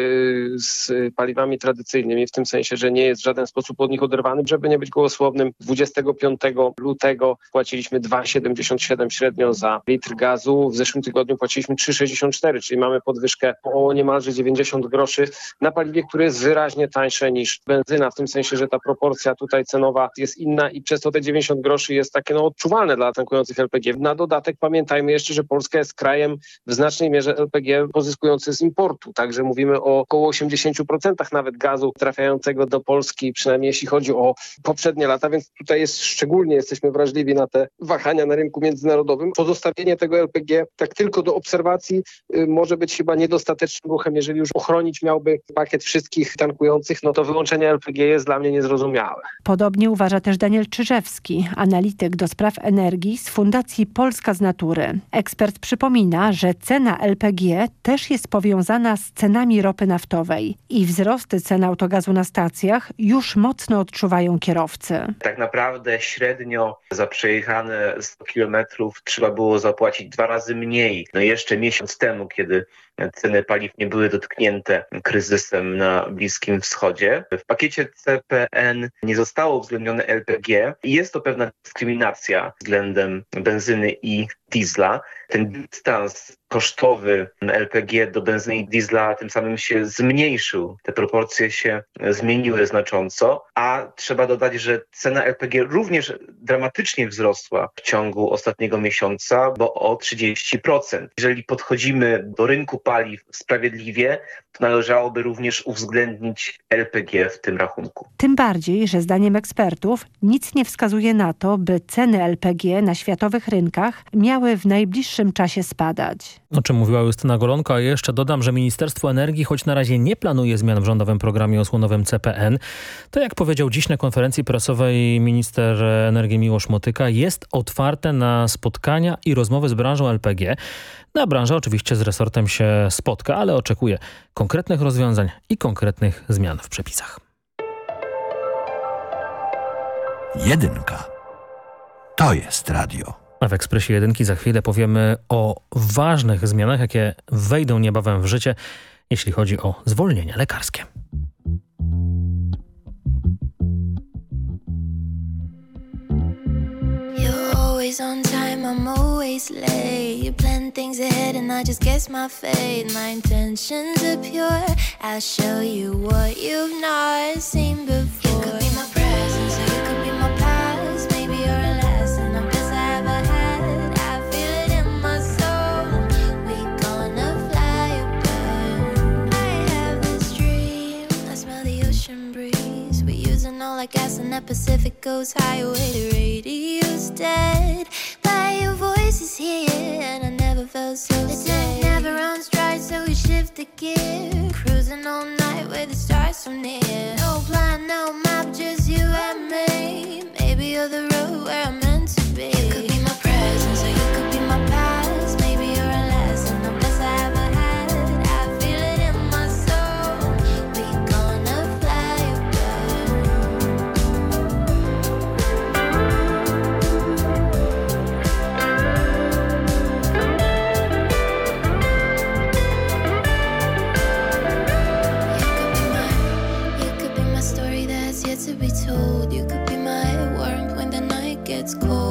z paliwami tradycyjnymi, w tym sensie, że nie jest w żaden sposób od nich oderwany. Żeby nie być gołosłownym, 25 lutego płaciliśmy 2,77 średnio za litr gazu. W zeszłym tygodniu płaciliśmy 3,64, czyli mamy podwyżkę o niemalże 90 groszy na paliwie, które jest wyraźnie tańsze niż benzyna, w tym sensie, że ta proporcja tutaj cenowa jest inna i przez to te 90 groszy jest takie no, odczuwalne dla tankujących LPG. Na dodatek pamiętajmy jeszcze, że Polska jest krajem w znacznej mierze LPG pozyskujący z importu, także mówimy o około 80% nawet gazu trafiającego do Polski, przynajmniej jeśli chodzi o poprzednie lata, więc tutaj jest szczególnie jesteśmy wrażliwi na te wahania na rynku międzynarodowym. Pozostawienie tego LPG tak tylko do obserwacji y, może być chyba niedostatecznym ruchem, jeżeli już ochronić miałby pakiet wszystkich tankujących, no to wyłączenie LPG jest dla mnie niezrozumiałe. Podobnie uważa też Daniel Czyżewski, analityk do spraw energii z Fundacji Polska z Natury. Ekspert przypomina, że cena LPG też jest powiązana z cenami ropy naftowej i wzrosty cen autogazu na stacjach już mocno odczuwają kierowcy. Tak naprawdę średnio za przejechane 100 kilometrów trzeba było zapłacić dwa razy mniej. No jeszcze miesiąc temu, kiedy ceny paliw nie były dotknięte kryzysem na Bliskim Wschodzie. W pakiecie CPN nie zostało uwzględnione LPG i jest to pewna dyskryminacja względem benzyny i diesla. Ten dystans kosztowy LPG do benzyny i diesla tym samym się zmniejszył. Te proporcje się zmieniły znacząco, a trzeba dodać, że cena LPG również dramatycznie wzrosła w ciągu ostatniego miesiąca, bo o 30%. Jeżeli podchodzimy do rynku paliw sprawiedliwie, to należałoby również uwzględnić LPG w tym rachunku. Tym bardziej, że zdaniem ekspertów nic nie wskazuje na to, by ceny LPG na światowych rynkach miały w najbliższym czasie spadać. O czym mówiła Justyna Golonko, a jeszcze dodam, że Ministerstwo Energii, choć na razie nie planuje zmian w rządowym programie osłonowym CPN, to jak powiedział dziś na konferencji prasowej minister energii Miłosz Motyka, jest otwarte na spotkania i rozmowy z branżą LPG. Na branża oczywiście z resortem się spotka, ale oczekuje konkretnych rozwiązań i konkretnych zmian w przepisach. Jedynka. To jest radio. A w Ekspresie Jedynki za chwilę powiemy o ważnych zmianach, jakie wejdą niebawem w życie, jeśli chodzi o zwolnienia lekarskie. Always on time, I'm always late. You plan things ahead and I just guess my fate. My intentions are pure. I'll show you what you've not seen before. Our gas and that Pacific goes highway. The radio's dead, but your voice is here, and I never felt so the sad. never runs dry, so we shift the gear. Cruising all night with the stars so near. No plan, no map, just you and me. Maybe you're the road where I'm meant to be. Gets cold.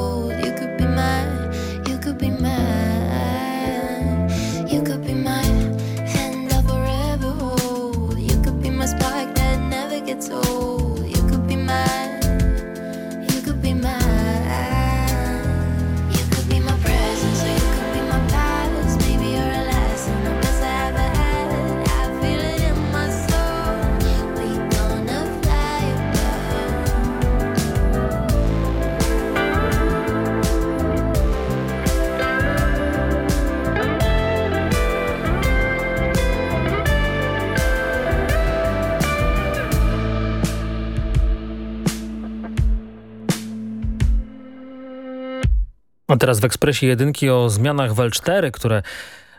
Teraz w Ekspresie Jedynki o zmianach w L4, które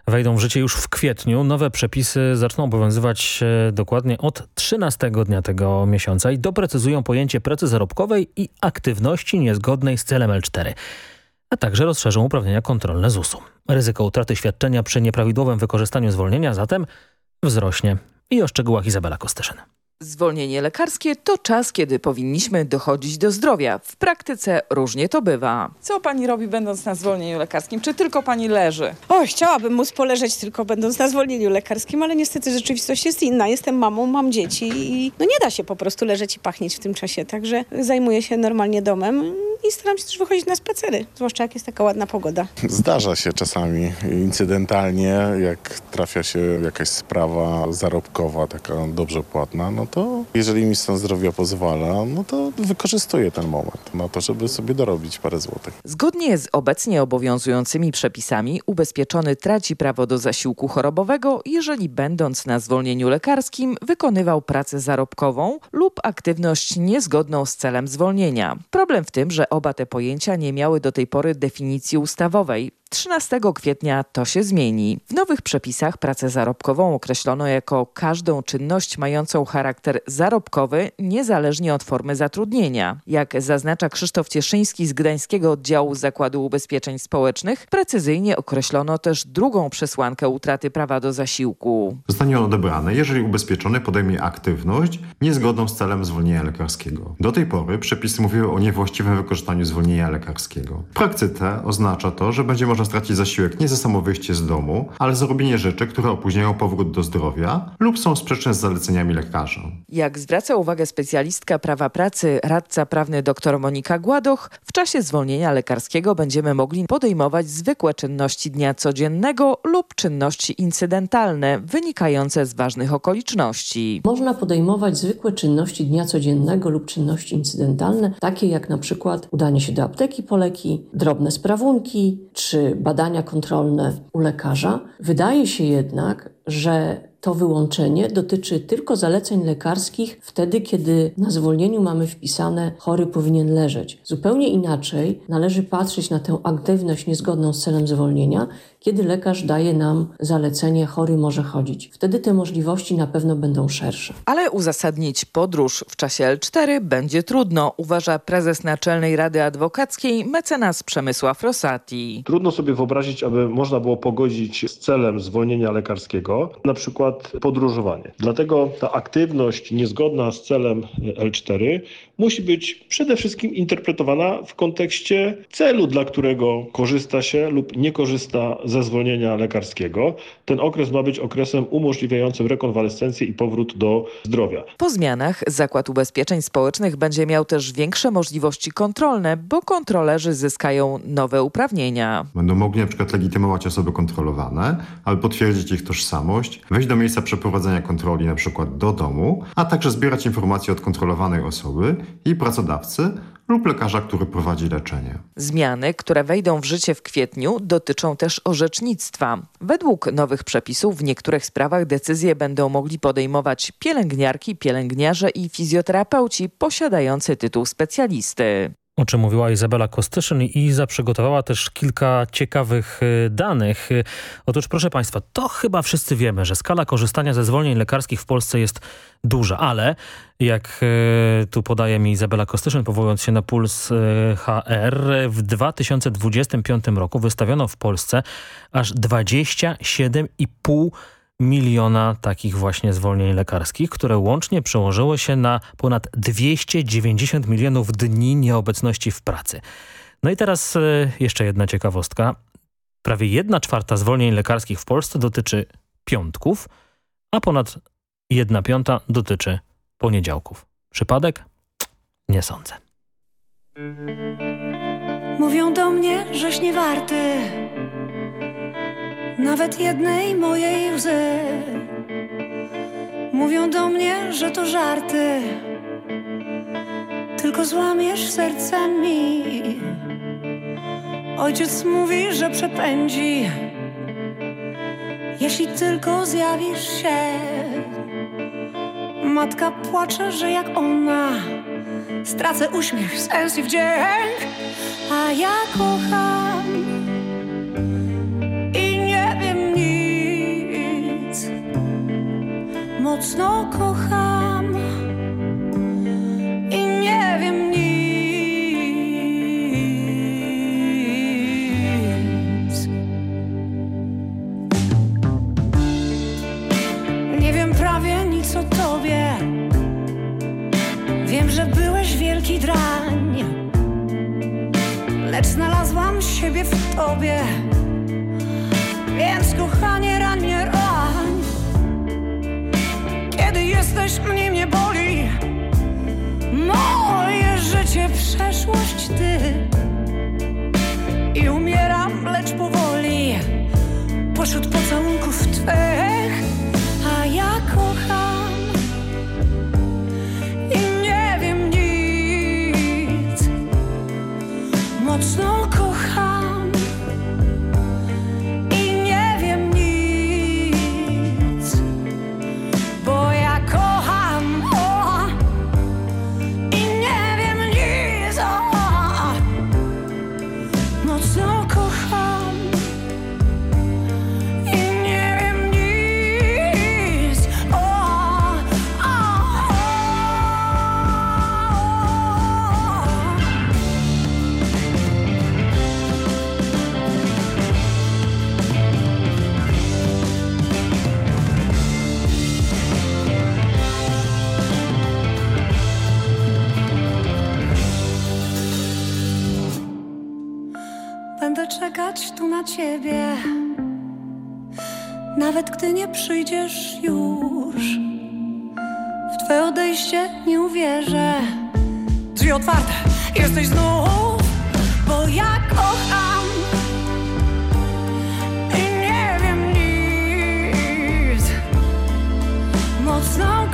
wejdą w życie już w kwietniu. Nowe przepisy zaczną obowiązywać e, dokładnie od 13 dnia tego miesiąca i doprecyzują pojęcie pracy zarobkowej i aktywności niezgodnej z celem L4 a także rozszerzą uprawnienia kontrolne ZUS-u. Ryzyko utraty świadczenia przy nieprawidłowym wykorzystaniu zwolnienia zatem wzrośnie. I o szczegółach Izabela Kostyszyn. Zwolnienie lekarskie to czas, kiedy powinniśmy dochodzić do zdrowia. W praktyce różnie to bywa. Co pani robi będąc na zwolnieniu lekarskim? Czy tylko pani leży? O, chciałabym móc poleżeć tylko będąc na zwolnieniu lekarskim, ale niestety rzeczywistość jest inna. Jestem mamą, mam dzieci i no nie da się po prostu leżeć i pachnieć w tym czasie. Także zajmuję się normalnie domem i staram się też wychodzić na spacery, zwłaszcza jak jest taka ładna pogoda. Zdarza się czasami incydentalnie, jak trafia się jakaś sprawa zarobkowa, taka dobrze płatna, no to jeżeli mi stan zdrowia pozwala, no to wykorzystuję ten moment na to, żeby sobie dorobić parę złotych. Zgodnie z obecnie obowiązującymi przepisami ubezpieczony traci prawo do zasiłku chorobowego, jeżeli będąc na zwolnieniu lekarskim wykonywał pracę zarobkową lub aktywność niezgodną z celem zwolnienia. Problem w tym, że oba te pojęcia nie miały do tej pory definicji ustawowej. 13 kwietnia to się zmieni. W nowych przepisach pracę zarobkową określono jako każdą czynność mającą charakter zarobkowy, niezależnie od formy zatrudnienia. Jak zaznacza Krzysztof Cieszyński z Gdańskiego Oddziału Zakładu Ubezpieczeń Społecznych, precyzyjnie określono też drugą przesłankę utraty prawa do zasiłku. Zostanie on odebrany, jeżeli ubezpieczony podejmie aktywność niezgodną z celem zwolnienia lekarskiego. Do tej pory przepisy mówiły o niewłaściwym wykorzystaniu zwolnienia lekarskiego. W praktyce oznacza to, że będzie można stracić zasiłek nie za samo wyjście z domu, ale za robienie rzeczy, które opóźniają powrót do zdrowia lub są sprzeczne z zaleceniami lekarza. Jak zwraca uwagę specjalistka prawa pracy, radca prawny dr Monika Gładoch, w czasie zwolnienia lekarskiego będziemy mogli podejmować zwykłe czynności dnia codziennego lub czynności incydentalne wynikające z ważnych okoliczności. Można podejmować zwykłe czynności dnia codziennego lub czynności incydentalne, takie jak na przykład udanie się do apteki po leki, drobne sprawunki czy badania kontrolne u lekarza. Wydaje się jednak, że to wyłączenie dotyczy tylko zaleceń lekarskich wtedy, kiedy na zwolnieniu mamy wpisane chory powinien leżeć. Zupełnie inaczej należy patrzeć na tę aktywność niezgodną z celem zwolnienia, kiedy lekarz daje nam zalecenie chory może chodzić. Wtedy te możliwości na pewno będą szersze. Ale uzasadnić podróż w czasie L4 będzie trudno, uważa prezes Naczelnej Rady Adwokackiej mecenas Przemysław Rosati. Trudno sobie wyobrazić, aby można było pogodzić z celem zwolnienia lekarskiego, na przykład podróżowanie. Dlatego ta aktywność niezgodna z celem L4 musi być przede wszystkim interpretowana w kontekście celu, dla którego korzysta się lub nie korzysta ze zwolnienia lekarskiego. Ten okres ma być okresem umożliwiającym rekonwalescencję i powrót do zdrowia. Po zmianach Zakład Ubezpieczeń Społecznych będzie miał też większe możliwości kontrolne, bo kontrolerzy zyskają nowe uprawnienia. Będą mogli na przykład legitymować osoby kontrolowane, aby potwierdzić ich tożsamość, wejść do miejsca przeprowadzenia kontroli na przykład do domu, a także zbierać informacje od kontrolowanej osoby i pracodawcy lub lekarza, który prowadzi leczenie. Zmiany, które wejdą w życie w kwietniu, dotyczą też orzecznictwa. Według nowych przepisów w niektórych sprawach decyzje będą mogli podejmować pielęgniarki, pielęgniarze i fizjoterapeuci posiadający tytuł specjalisty o czym mówiła Izabela Kostyszyn i Iza przygotowała też kilka ciekawych y, danych. Y, otóż proszę Państwa, to chyba wszyscy wiemy, że skala korzystania ze zwolnień lekarskich w Polsce jest duża, ale jak y, tu podaje mi Izabela Kostyszyn, powołując się na puls HR, w 2025 roku wystawiono w Polsce aż 27,5 miliona takich właśnie zwolnień lekarskich, które łącznie przełożyły się na ponad 290 milionów dni nieobecności w pracy. No i teraz e, jeszcze jedna ciekawostka. Prawie jedna czwarta zwolnień lekarskich w Polsce dotyczy piątków, a ponad jedna piąta dotyczy poniedziałków. Przypadek? Nie sądzę. Mówią do mnie, żeś nie warty nawet jednej mojej łzy. Mówią do mnie, że to żarty, tylko złamiesz serce mi. Ojciec mówi, że przepędzi, jeśli tylko zjawisz się. Matka płacze, że jak ona stracę uśmiech, sens i wdzięk, a ja kocham. Mocno kocham i nie wiem nic. Nie wiem prawie nic o tobie. Wiem, że byłeś wielki drań, lecz znalazłam siebie w tobie. Więc kochanie, jesteś, mnie nie boli. Moje życie, przeszłość ty. I umieram, lecz powoli Pośród pocałunków twych czekać tu na ciebie, nawet gdy nie przyjdziesz już. W twoje odejście nie uwierzę. Drzwi otwarte, jesteś znów, bo ja kocham. I nie wiem nic. Mocno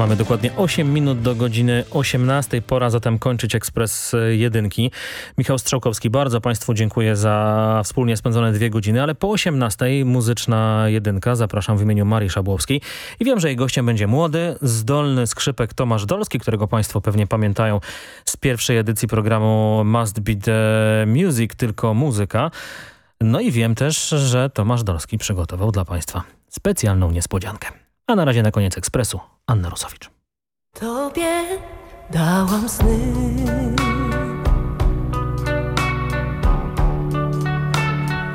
Mamy dokładnie 8 minut do godziny 18. Pora zatem kończyć Ekspres Jedynki. Michał Strzałkowski, bardzo Państwu dziękuję za wspólnie spędzone dwie godziny, ale po 18 muzyczna jedynka. Zapraszam w imieniu Marii Szabłowskiej. I wiem, że jej gościem będzie młody, zdolny skrzypek Tomasz Dolski, którego Państwo pewnie pamiętają z pierwszej edycji programu Must Be The Music, tylko muzyka. No i wiem też, że Tomasz Dolski przygotował dla Państwa specjalną niespodziankę. A na razie na koniec Ekspresu. Anna Rusowicz. Tobie dałam sny.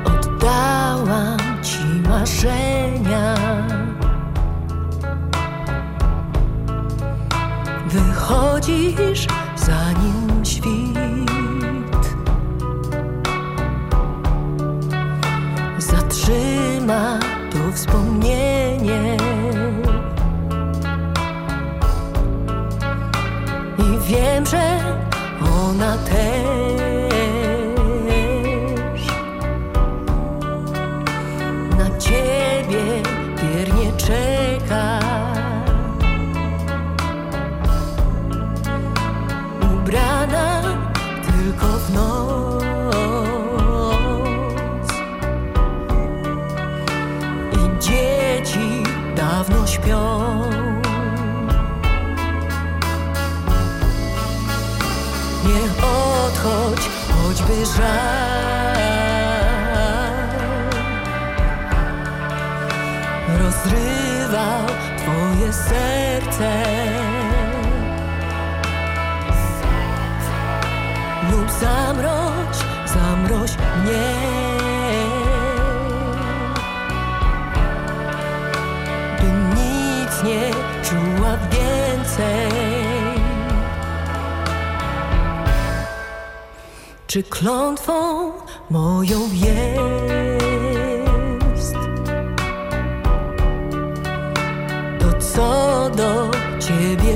Oddałam Ci marzenia. Wychodzisz zanim świt Zatrzyma to wspomnienie wiem, że ona też na ciebie wiernie czeka. Ubrana tylko w noc i dzieci dawno śpią. Odchodź, choćby żal Rozrywał twoje serce. Lub zamroź, zamroź mnie Czy klątwą moją jest To co do ciebie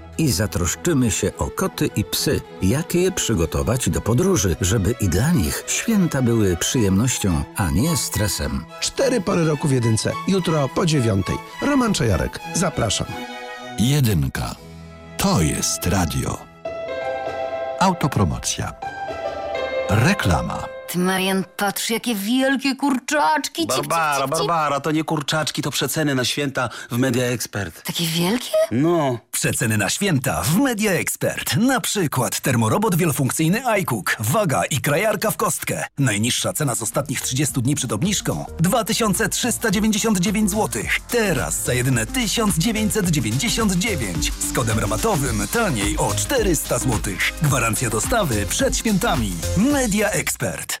I zatroszczymy się o koty i psy, jak je przygotować do podróży, żeby i dla nich święta były przyjemnością, a nie stresem. Cztery pory roku w jedynce. Jutro po dziewiątej. Roman Czajarek. Zapraszam. Jedynka. To jest radio. Autopromocja. Reklama. Ty, Marian, patrz, jakie wielkie kurczaczki. Cip, Barbara, cip, cip, cip. Barbara, to nie kurczaczki, to przeceny na święta w Media Expert. Takie wielkie? No. Przeceny na święta w Media Expert. Na przykład termorobot wielofunkcyjny iCook. Waga i krajarka w kostkę. Najniższa cena z ostatnich 30 dni przed obniżką 2399 zł. Teraz za jedyne 1999. Z kodem rabatowym taniej o 400 zł. Gwarancja dostawy przed świętami. Media Expert.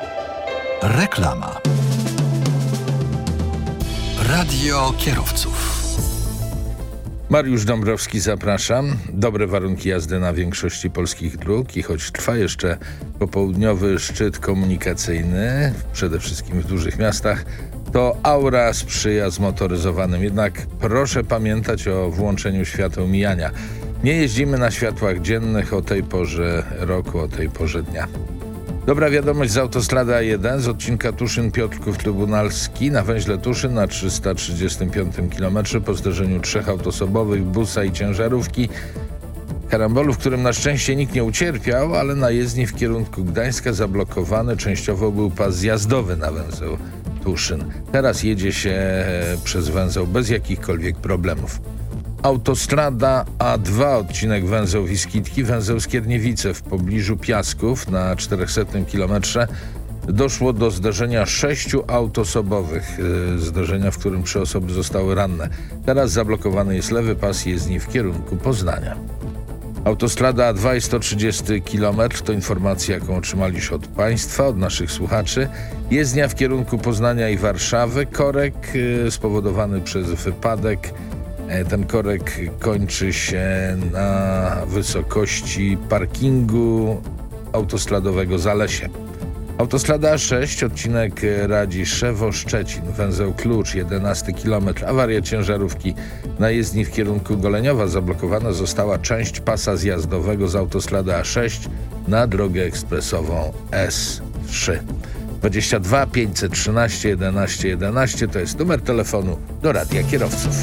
Reklama. Radio kierowców. Mariusz Dąbrowski, zapraszam. Dobre warunki jazdy na większości polskich dróg i choć trwa jeszcze popołudniowy szczyt komunikacyjny, przede wszystkim w dużych miastach, to aura sprzyja zmotoryzowanym. Jednak proszę pamiętać o włączeniu świateł mijania. Nie jeździmy na światłach dziennych o tej porze roku, o tej porze dnia. Dobra wiadomość z autostrada 1 z odcinka Tuszyn-Piotrków Trybunalski na węźle Tuszyn na 335 km po zderzeniu trzech autosobowych, busa i ciężarówki. Karambolu, w którym na szczęście nikt nie ucierpiał, ale na jezdni w kierunku Gdańska zablokowany częściowo był pas zjazdowy na węzeł Tuszyn. Teraz jedzie się e, przez węzeł bez jakichkolwiek problemów. Autostrada A2, odcinek węzeł Wiskitki, węzeł Skierniewice w pobliżu Piasków na 400 km doszło do zdarzenia sześciu autosobowych, yy, zdarzenia, w którym trzy osoby zostały ranne. Teraz zablokowany jest lewy pas jezdni w kierunku Poznania. Autostrada A2 i 130 km to informacja, jaką otrzymaliśmy od Państwa, od naszych słuchaczy. Jezdnia w kierunku Poznania i Warszawy. Korek yy, spowodowany przez wypadek ten korek kończy się na wysokości parkingu autostradowego Zalesie. Autostrada 6, odcinek Radziszewo-Szczecin, węzeł Klucz, 11 km, awaria ciężarówki na jezdni w kierunku Goleniowa. Zablokowana została część pasa zjazdowego z autostrady A6 na drogę ekspresową S3. 22 513 11 11 to jest numer telefonu do Radia Kierowców.